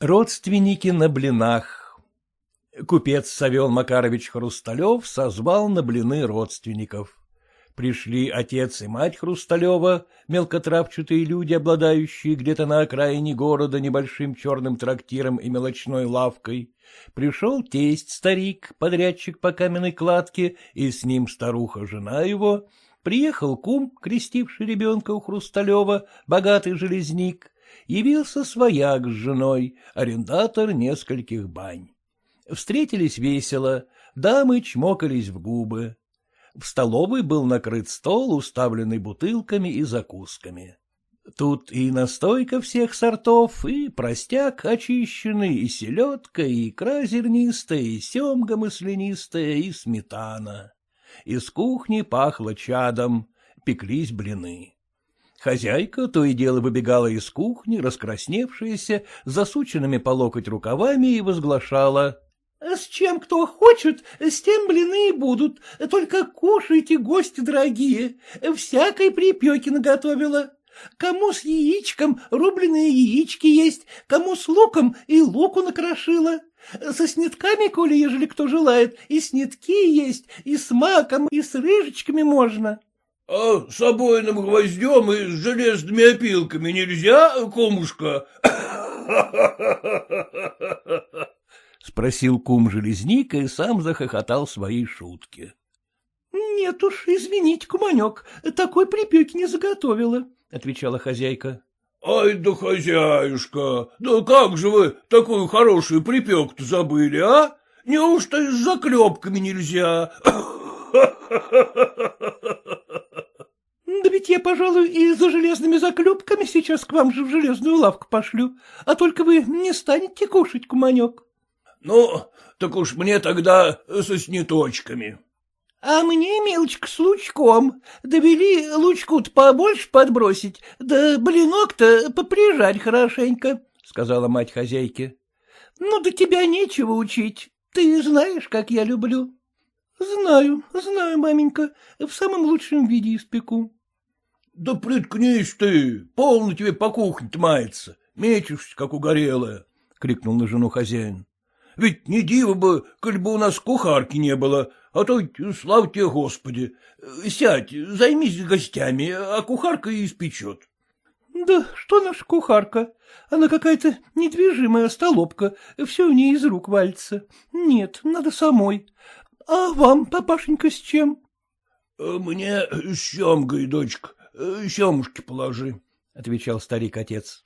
Родственники на блинах. Купец Савел Макарович Хрусталев созвал на блины родственников. Пришли отец и мать Хрусталева, мелкотравчатые люди, обладающие где-то на окраине города небольшим черным трактиром и мелочной лавкой. Пришел тесть-старик, подрядчик по каменной кладке, и с ним старуха-жена его. Приехал кум, крестивший ребенка у Хрусталева, богатый железник. Явился свояк с женой, арендатор нескольких бань. Встретились весело, дамы чмокались в губы. В столовой был накрыт стол, уставленный бутылками и закусками. Тут и настойка всех сортов, и простяк очищенный, и селедка, и икра зернистая, и семга маслянистая, и сметана. Из кухни пахло чадом, пеклись блины. Хозяйка то и дело выбегала из кухни, раскрасневшаяся, засученными по локоть рукавами, и возглашала. — С чем кто хочет, с тем блины и будут. Только кушайте, гости дорогие. Всякой припеки наготовила. Кому с яичком рубленые яички есть, кому с луком и луку накрошила. Со снитками, коли ежели кто желает, и снитки есть, и с маком, и с рыжечками можно. — А с обойным гвоздем и с железными опилками нельзя, кумушка? — спросил кум-железник и сам захохотал своей шутки. — Нет уж, извините, куманек, такой припеки не заготовила, — отвечала хозяйка. — Ай да хозяюшка, да как же вы такую хорошую припек-то забыли, а? Неужто с заклепками нельзя? Да ведь я, пожалуй, и за железными заклепками сейчас к вам же в железную лавку пошлю, а только вы не станете кушать, куманек. — Ну, так уж мне тогда со сниточками. — А мне, мелочка, с лучком. Довели лучку-то побольше подбросить, да блинок-то поприжать хорошенько, — сказала мать хозяйки. — Ну, до тебя нечего учить. Ты знаешь, как я люблю. — Знаю, знаю, маменька, в самом лучшем виде испеку. — Да приткнись ты, полно тебе по кухне-то мается, мечешься, как угорелая, — крикнул на жену хозяин. — Ведь не диво бы, коль бы у нас кухарки не было, а то, слава тебе, Господи, сядь, займись гостями, а кухарка и испечет. — Да что наша кухарка? Она какая-то недвижимая столопка, все у ней из рук валится. Нет, надо самой. А вам, папашенька, с чем? — Мне с семгой, дочка, семушки положи, — отвечал старик-отец.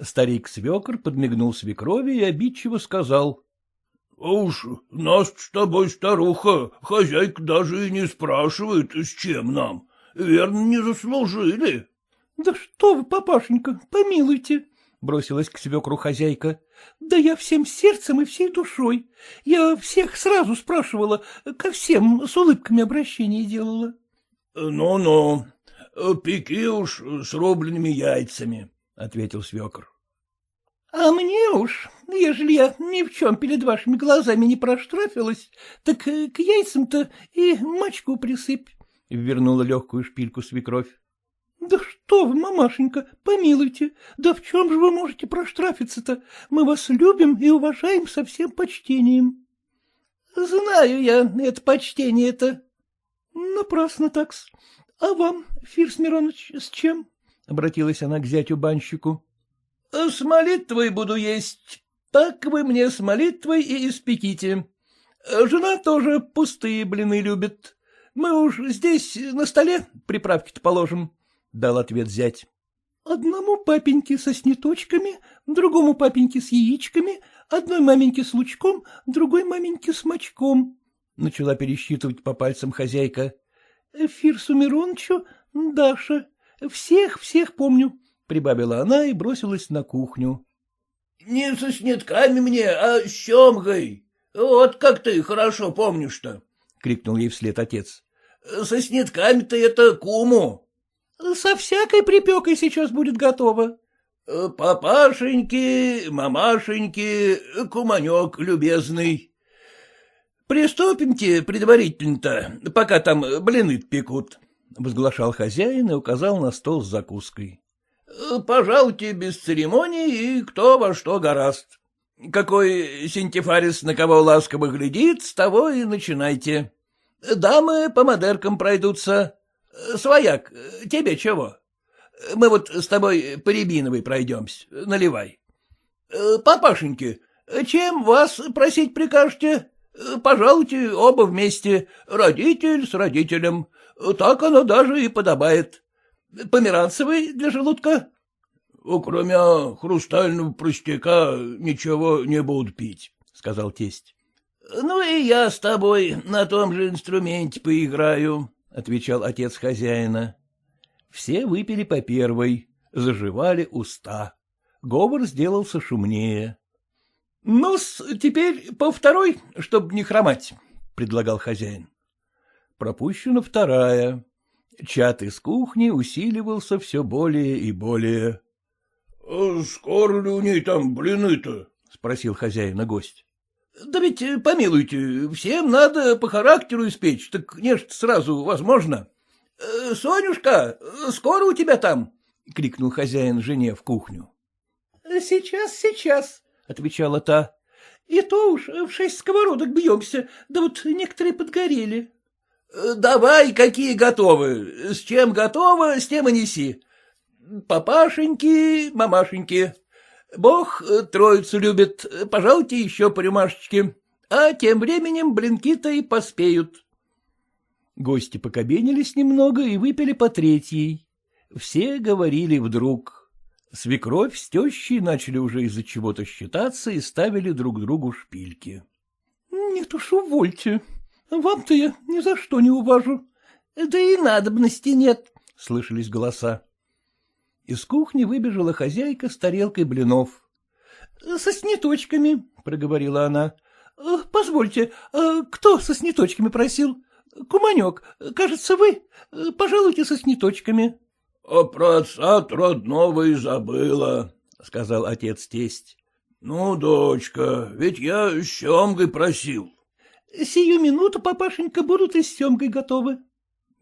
Старик-свекр подмигнул свекрови и обидчиво сказал. — А уж нас с тобой, старуха, хозяйка даже и не спрашивает, с чем нам. Верно, не заслужили. — Да что вы, папашенька, помилуйте, — бросилась к свекру хозяйка. — Да я всем сердцем и всей душой. Я всех сразу спрашивала, ко всем с улыбками обращение делала. Ну — Ну-ну, пеки уж с рубленными яйцами, — ответил свекр. А мне уж, ежели я ни в чем перед вашими глазами не проштрафилась, так э, к яйцам-то и мочку присыпь, — вернула легкую шпильку свекровь. — Да что вы, мамашенька, помилуйте, да в чем же вы можете проштрафиться-то? Мы вас любим и уважаем со всем почтением. — Знаю я это почтение-то. — Напрасно такс. А вам, Фирс Миронович, с чем? — обратилась она к зятю-банщику. — С молитвой буду есть. Так вы мне с молитвой и испеките. Жена тоже пустые блины любит. Мы уж здесь на столе приправки-то положим, — дал ответ зять. — Одному папеньке со сниточками, другому папеньке с яичками, одной маменьке с лучком, другой маменьке с мочком, — начала пересчитывать по пальцам хозяйка. — Фирсу Миронычу, Даша, всех-всех помню, — прибавила она и бросилась на кухню. — Не со снитками мне, а с семгой. Вот как ты хорошо помнишь-то, — крикнул ей вслед отец. — Со снитками-то это куму. — Со всякой припекой сейчас будет готово. — Папашеньки, мамашеньки, куманек любезный. Приступимте предварительно-то, пока там блины пекут, — возглашал хозяин и указал на стол с закуской. Пожалуйте без церемоний и кто во что гораст. Какой синтифарис на кого ласково глядит, с того и начинайте. Дамы по модеркам пройдутся. Свояк, тебе чего? Мы вот с тобой по Рябиновой пройдемся. Наливай. Папашеньки, чем вас просить прикажете? Пожалуйте оба вместе, родитель с родителем. Так оно даже и подобает. Померанцевый для желудка? — Кроме хрустального простяка ничего не буду пить, — сказал тесть. — Ну и я с тобой на том же инструменте поиграю, — отвечал отец хозяина. Все выпили по первой, заживали уста. Говор сделался шумнее. — ну теперь по второй, чтобы не хромать, — предлагал хозяин. Пропущена вторая. Чат из кухни усиливался все более и более. А — Скоро ли у ней там блины-то? — спросил хозяина гость. — Да ведь, э, помилуйте, всем надо по характеру испечь, так нечто сразу возможно. Э, — Сонюшка, скоро у тебя там? — крикнул хозяин жене в кухню. — Сейчас, сейчас, — отвечала та. — И то уж в шесть сковородок бьемся, да вот некоторые подгорели. — Давай, какие готовы. С чем готово, с тем и неси. Папашеньки, мамашеньки. Бог э, троицу любит, пожалуйте еще по рюмашечке. А тем временем блинки-то и поспеют. Гости покобенились немного и выпили по третьей. Все говорили вдруг. Свекровь с тещей начали уже из-за чего-то считаться и ставили друг другу шпильки. — Нет уж, увольте. Вам-то я ни за что не уважу. Да и надобности нет, — слышались голоса. Из кухни выбежала хозяйка с тарелкой блинов. — Со сниточками, — проговорила она. — Позвольте, а кто со сниточками просил? Куманек, кажется, вы. Пожалуйте со сниточками. — А про отца родного и забыла, — сказал отец-тесть. — Ну, дочка, ведь я с семгой просил. — Сию минуту, папашенька, будут и с семгой готовы.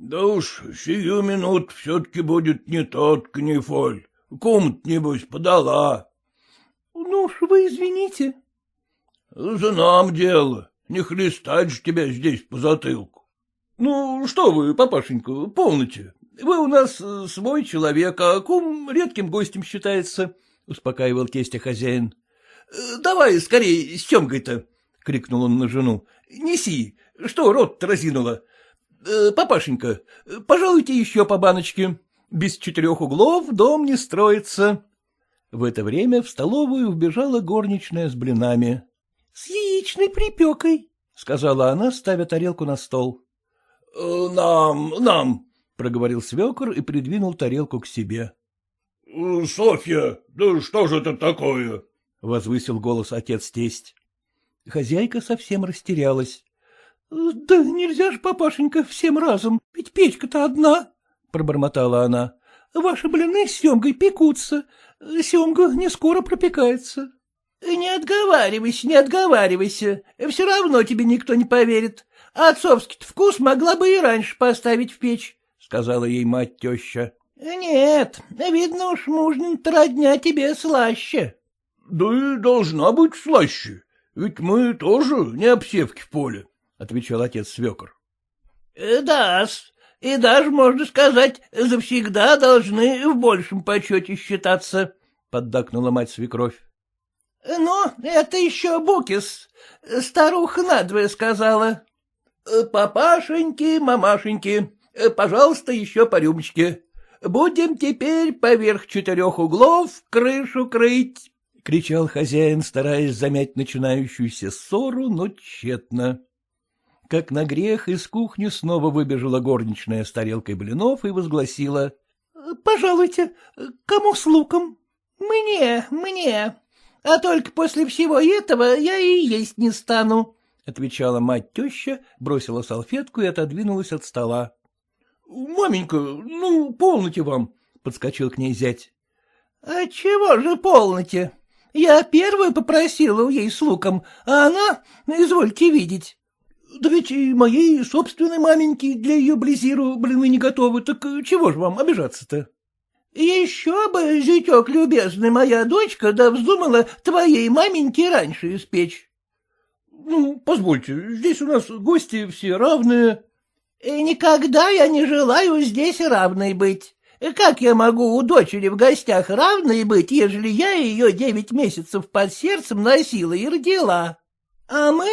Да уж, сию минут все-таки будет не тот книфоль. Кум небось, подала. Ну уж вы извините. За нам дело. Не хлестать же тебя здесь по затылку. Ну, что вы, папашенька, полноте. Вы у нас э, свой человек, а кум редким гостем считается, — успокаивал тестя хозяин. «Э, — Давай скорее с Семгой-то, — крикнул он на жену. — Неси, что рот разинула. Э, папашенька, пожалуйте еще по баночке. Без четырех углов дом не строится. В это время в столовую вбежала горничная с блинами. — С яичной припекой, — сказала она, ставя тарелку на стол. «Э, — Нам, нам, — проговорил свекор и придвинул тарелку к себе. «Э, — Софья, да что же это такое? — возвысил голос отец-тесть. Хозяйка совсем растерялась. — Да нельзя же, папашенька, всем разом, ведь печка-то одна, — пробормотала она. — Ваши блины с семгой пекутся, семга не скоро пропекается. — Не отговаривайся, не отговаривайся, все равно тебе никто не поверит. Отцовский вкус могла бы и раньше поставить в печь, — сказала ей мать-теща. — Нет, видно уж, мужнин родня тебе слаще. — Да и должна быть слаще, ведь мы тоже не обсевки в поле, — отвечал отец свекор. Э, — Да-с, и даже, можно сказать, завсегда должны в большем почете считаться, — поддакнула мать свекровь. — Ну, это еще Букис, старуха надвое сказала. Э, — Папашеньки, мамашеньки, пожалуйста, еще по рюмочке. Будем теперь поверх четырех углов крышу крыть, — кричал хозяин, стараясь замять начинающуюся ссору, но тщетно. Как на грех из кухни снова выбежала горничная с тарелкой блинов и возгласила. — Пожалуйте, кому с луком? — Мне, мне. А только после всего этого я и есть не стану, — отвечала мать-теща, бросила салфетку и отодвинулась от стола. — Маменька, ну, полноте вам, — подскочил к ней зять. — А чего же полноте? Я первую попросила у ей с луком, а она, извольте видеть. Да ведь и моей собственной маменьки для ее близиру блины не готовы, так чего же вам обижаться-то? — Еще бы, зятек любезный, моя дочка, да вздумала твоей маменьке раньше испечь. — Ну, позвольте, здесь у нас гости все равные. — Никогда я не желаю здесь равной быть. Как я могу у дочери в гостях равной быть, ежели я ее девять месяцев под сердцем носила и родила? А мы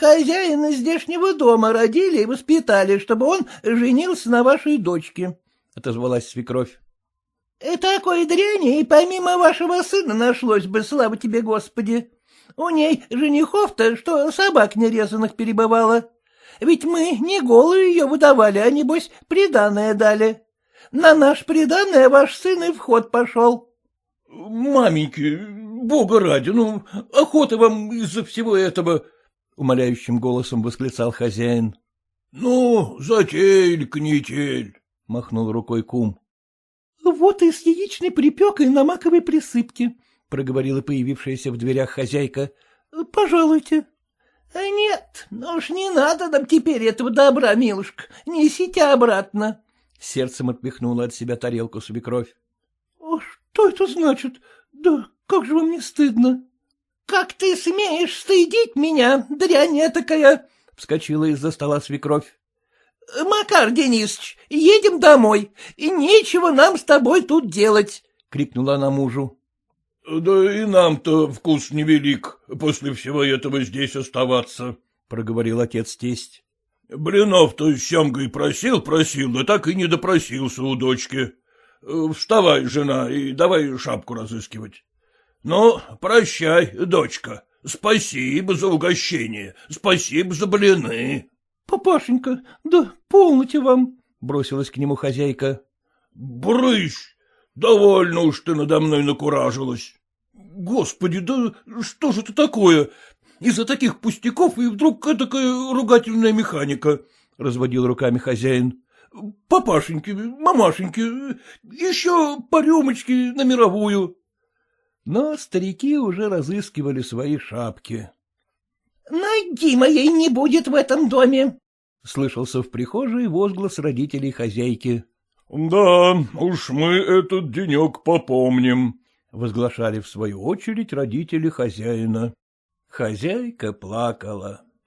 хозяина здешнего дома родили и воспитали, чтобы он женился на вашей дочке, — отозвалась свекровь. — Такой дряни и помимо вашего сына нашлось бы, слава тебе, Господи. У ней женихов-то, что собак нерезанных перебывало. Ведь мы не голую ее выдавали, а небось приданное дали. На наш приданное ваш сын и в ход пошел. — Маменьки, бога ради, ну, охота вам из-за всего этого, — умоляющим голосом восклицал хозяин. — Ну, затеяль, канитель, — махнул рукой кум. — Вот и с яичной припекой на маковой присыпке, — проговорила появившаяся в дверях хозяйка. — Пожалуйте. — Нет, ну уж не надо нам теперь этого добра, милушка, несите обратно, Сердцем отпихнула от себя тарелку свекровь. — Что это значит? Да как же вам не стыдно? — Как ты смеешь стыдить меня, дрянь такая? — вскочила из-за стола свекровь. — Макар Денисович, едем домой, и нечего нам с тобой тут делать, — крикнула она мужу. — Да и нам-то вкус невелик после всего этого здесь оставаться, — проговорил отец-тесть. Блинов-то с семгой просил, просил, да так и не допросился у дочки. Вставай, жена, и давай шапку разыскивать. Ну, прощай, дочка. Спасибо за угощение, спасибо за блины. — Папашенька, да полноте вам, — бросилась к нему хозяйка. — Брысь! Довольно уж ты надо мной накуражилась. — Господи, да что же это такое? Из-за таких пустяков и вдруг такая ругательная механика, — разводил руками хозяин. — Папашеньки, мамашеньки, еще по рюмочке на мировую. Но старики уже разыскивали свои шапки. — Найди моей не будет в этом доме! — слышался в прихожей возглас родителей хозяйки. — Да, уж мы этот денек попомним, — возглашали в свою очередь родители хозяина. Хозяйка плакала.